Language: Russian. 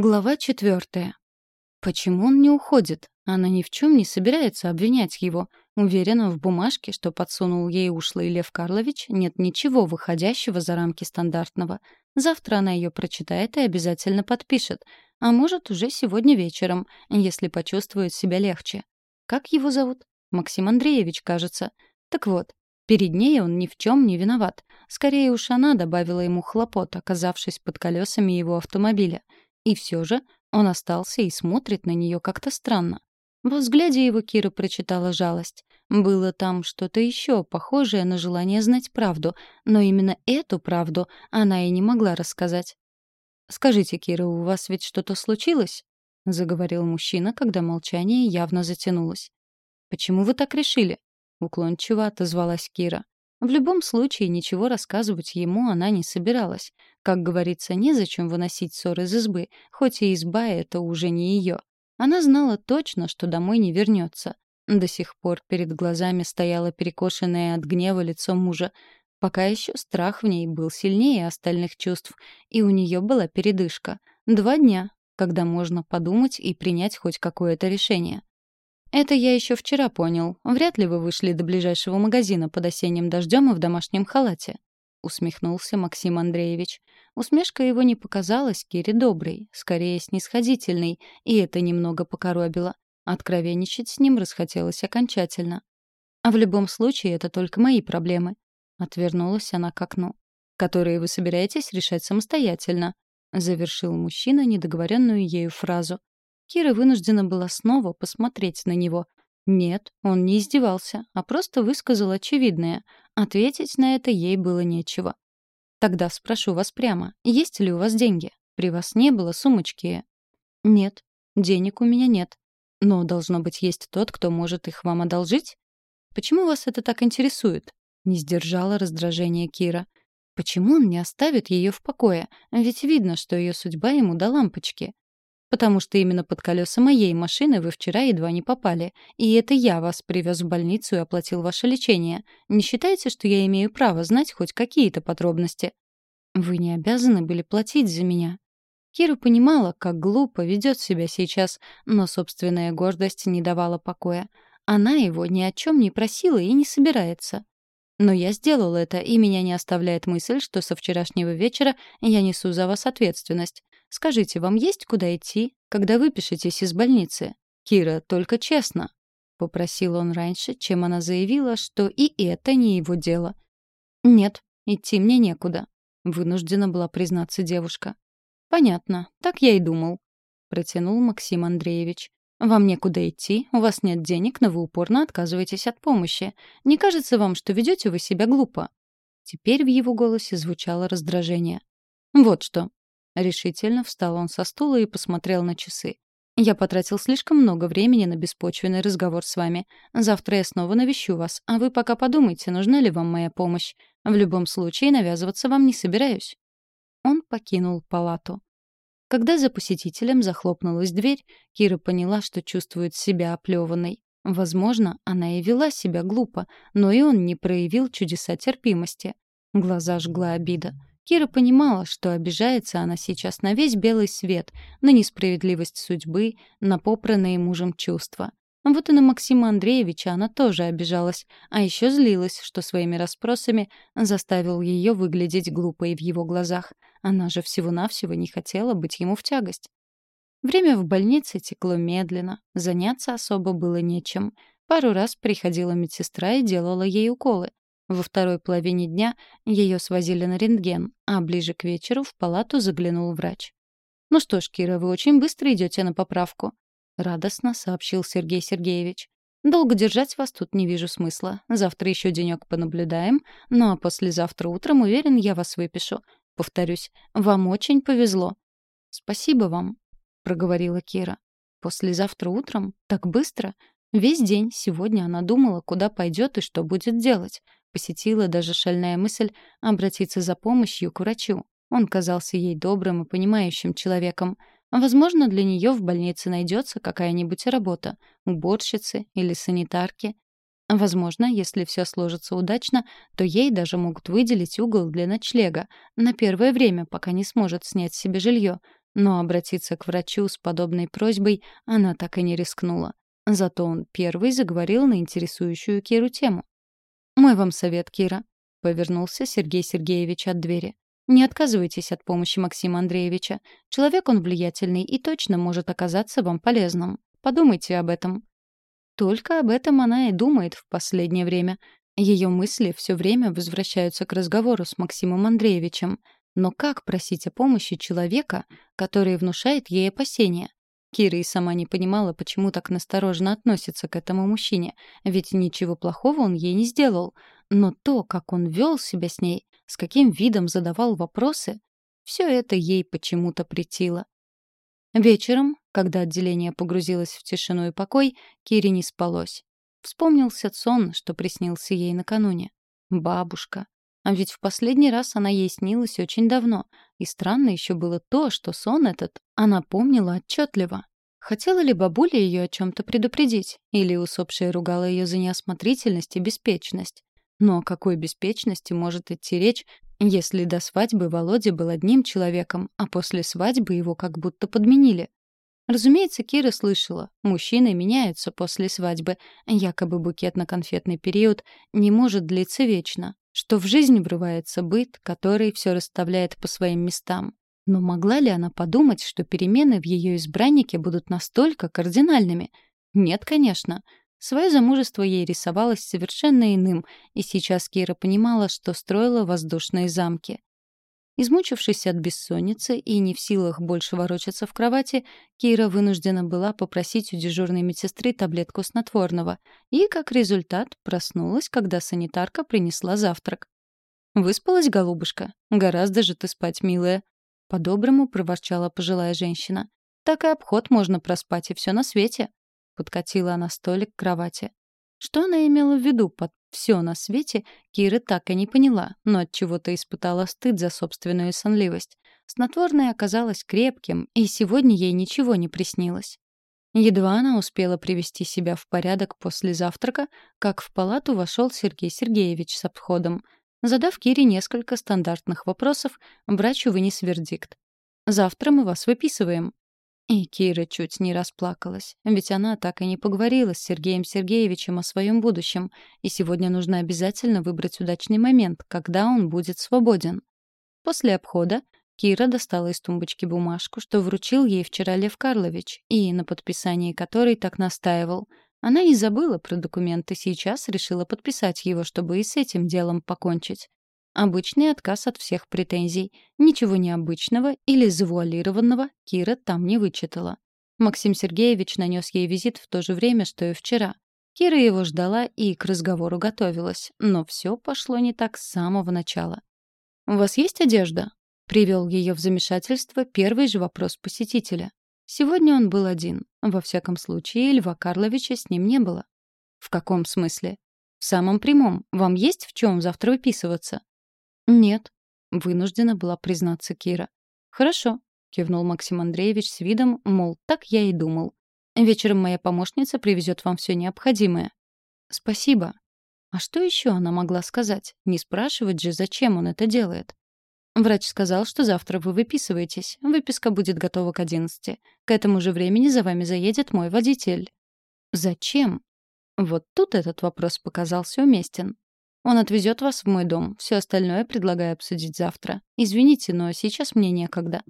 Глава четвертая. Почему он не уходит? Она ни в чем не собирается обвинять его. Уверена, в бумажке, что подсунул ей ушлый Лев Карлович, нет ничего выходящего за рамки стандартного. Завтра она ее прочитает и обязательно подпишет. А может, уже сегодня вечером, если почувствует себя легче. Как его зовут? Максим Андреевич, кажется. Так вот, перед ней он ни в чем не виноват. Скорее уж она добавила ему хлопот, оказавшись под колесами его автомобиля. И все же он остался и смотрит на нее как-то странно. Во взгляде его Кира прочитала жалость. Было там что-то еще похожее на желание знать правду, но именно эту правду она и не могла рассказать. «Скажите, Кира, у вас ведь что-то случилось?» — заговорил мужчина, когда молчание явно затянулось. «Почему вы так решили?» — уклончиво отозвалась Кира. В любом случае, ничего рассказывать ему она не собиралась. Как говорится, незачем выносить ссор из избы, хоть и изба это уже не ее. Она знала точно, что домой не вернется. До сих пор перед глазами стояло перекошенное от гнева лицо мужа. Пока еще страх в ней был сильнее остальных чувств, и у нее была передышка. Два дня, когда можно подумать и принять хоть какое-то решение. «Это я еще вчера понял. Вряд ли вы вышли до ближайшего магазина под осенним дождем и в домашнем халате», — усмехнулся Максим Андреевич. Усмешка его не показалась Кире доброй, скорее снисходительной, и это немного покоробило. Откровенничать с ним расхотелось окончательно. «А в любом случае это только мои проблемы», — отвернулась она к окну, «которые вы собираетесь решать самостоятельно», — завершил мужчина недоговоренную ею фразу. Кира вынуждена была снова посмотреть на него. Нет, он не издевался, а просто высказал очевидное. Ответить на это ей было нечего. «Тогда спрошу вас прямо, есть ли у вас деньги? При вас не было сумочки?» «Нет, денег у меня нет. Но, должно быть, есть тот, кто может их вам одолжить?» «Почему вас это так интересует?» — не сдержала раздражение Кира. «Почему он не оставит ее в покое? Ведь видно, что ее судьба ему до лампочки. Потому что именно под колеса моей машины вы вчера едва не попали. И это я вас привез в больницу и оплатил ваше лечение. Не считаете, что я имею право знать хоть какие-то подробности? Вы не обязаны были платить за меня. Кира понимала, как глупо ведет себя сейчас, но собственная гордость не давала покоя. Она его ни о чем не просила и не собирается. Но я сделал это, и меня не оставляет мысль, что со вчерашнего вечера я несу за вас ответственность. Скажите, вам есть куда идти, когда выпишетесь из больницы? Кира, только честно. Попросил он раньше, чем она заявила, что и это не его дело. Нет, идти мне некуда. Вынуждена была признаться девушка. Понятно, так я и думал. Протянул Максим Андреевич. Вам некуда идти, у вас нет денег, но вы упорно отказываетесь от помощи. Не кажется вам, что ведете вы себя глупо?» Теперь в его голосе звучало раздражение. «Вот что. Решительно встал он со стула и посмотрел на часы. «Я потратил слишком много времени на беспочвенный разговор с вами. Завтра я снова навещу вас, а вы пока подумайте, нужна ли вам моя помощь. В любом случае навязываться вам не собираюсь». Он покинул палату. Когда за посетителем захлопнулась дверь, Кира поняла, что чувствует себя оплеванной. Возможно, она и вела себя глупо, но и он не проявил чудеса терпимости. Глаза жгла обида. Кира понимала, что обижается она сейчас на весь белый свет, на несправедливость судьбы, на попранные мужем чувства. Вот и на Максима Андреевича она тоже обижалась, а еще злилась, что своими расспросами заставил ее выглядеть глупой в его глазах. Она же всего-навсего не хотела быть ему в тягость. Время в больнице текло медленно, заняться особо было нечем. Пару раз приходила медсестра и делала ей уколы. Во второй половине дня ее свозили на рентген, а ближе к вечеру в палату заглянул врач. «Ну что ж, Кира, вы очень быстро идете на поправку», — радостно сообщил Сергей Сергеевич. «Долго держать вас тут не вижу смысла. Завтра еще денек понаблюдаем, ну а послезавтра утром, уверен, я вас выпишу. Повторюсь, вам очень повезло». «Спасибо вам», — проговорила Кира. «Послезавтра утром? Так быстро? Весь день сегодня она думала, куда пойдет и что будет делать. Посетила даже шальная мысль обратиться за помощью к врачу. Он казался ей добрым и понимающим человеком. Возможно, для нее в больнице найдется какая-нибудь работа — уборщицы или санитарки. Возможно, если все сложится удачно, то ей даже могут выделить угол для ночлега на первое время, пока не сможет снять себе жилье. но обратиться к врачу с подобной просьбой она так и не рискнула. Зато он первый заговорил на интересующую Киру тему. «Мой вам совет, Кира», — повернулся Сергей Сергеевич от двери. «Не отказывайтесь от помощи Максима Андреевича. Человек он влиятельный и точно может оказаться вам полезным. Подумайте об этом». Только об этом она и думает в последнее время. Ее мысли все время возвращаются к разговору с Максимом Андреевичем. Но как просить о помощи человека, который внушает ей опасения? Кира и сама не понимала, почему так настороженно относится к этому мужчине, ведь ничего плохого он ей не сделал. Но то, как он вел себя с ней, с каким видом задавал вопросы, все это ей почему-то претило. Вечером, когда отделение погрузилось в тишину и покой, Кире не спалось. Вспомнился сон, что приснился ей накануне. Бабушка. А ведь в последний раз она ей снилась очень давно, и странно еще было то, что сон этот она помнила отчетливо. Хотела ли бабуля ее о чем-то предупредить, или усопшая ругала ее за неосмотрительность и беспечность? Но о какой беспечности может идти речь, если до свадьбы Володя был одним человеком, а после свадьбы его как будто подменили? Разумеется, Кира слышала, мужчины меняются после свадьбы, якобы букетно-конфетный период не может длиться вечно, что в жизнь врывается быт, который все расставляет по своим местам. Но могла ли она подумать, что перемены в ее избраннике будут настолько кардинальными? Нет, конечно. Свое замужество ей рисовалось совершенно иным, и сейчас Кира понимала, что строила воздушные замки. Измучившись от бессонницы и не в силах больше ворочаться в кровати, Кира вынуждена была попросить у дежурной медсестры таблетку снотворного и, как результат, проснулась, когда санитарка принесла завтрак. «Выспалась, голубушка? Гораздо же ты спать, милая!» По-доброму проворчала пожилая женщина. «Так и обход можно проспать, и все на свете!» Подкатила она столик к кровати. Что она имела в виду под все на свете Кира так и не поняла, но от чего-то испытала стыд за собственную сонливость. Снотворное оказалось крепким, и сегодня ей ничего не приснилось. Едва она успела привести себя в порядок после завтрака, как в палату вошел Сергей Сергеевич с обходом. Задав Кире несколько стандартных вопросов, врач вынес вердикт. «Завтра мы вас выписываем». И Кира чуть не расплакалась, ведь она так и не поговорила с Сергеем Сергеевичем о своем будущем, и сегодня нужно обязательно выбрать удачный момент, когда он будет свободен. После обхода Кира достала из тумбочки бумажку, что вручил ей вчера Лев Карлович, и на подписании которой так настаивал. Она не забыла про документы, сейчас решила подписать его, чтобы и с этим делом покончить. Обычный отказ от всех претензий. Ничего необычного или завуалированного Кира там не вычитала. Максим Сергеевич нанес ей визит в то же время, что и вчера. Кира его ждала и к разговору готовилась, но все пошло не так с самого начала. «У вас есть одежда?» — привел ее в замешательство первый же вопрос посетителя. Сегодня он был один. Во всяком случае, Льва Карловича с ним не было. «В каком смысле?» «В самом прямом. Вам есть в чем завтра выписываться?» «Нет», — вынуждена была признаться Кира. «Хорошо», — кивнул Максим Андреевич с видом, мол, так я и думал. «Вечером моя помощница привезет вам все необходимое». «Спасибо». А что еще она могла сказать? Не спрашивать же, зачем он это делает. Врач сказал, что завтра вы выписываетесь. Выписка будет готова к одиннадцати. К этому же времени за вами заедет мой водитель. Зачем? Вот тут этот вопрос показался уместен. Он отвезет вас в мой дом. Все остальное предлагаю обсудить завтра. Извините, но сейчас мне некогда».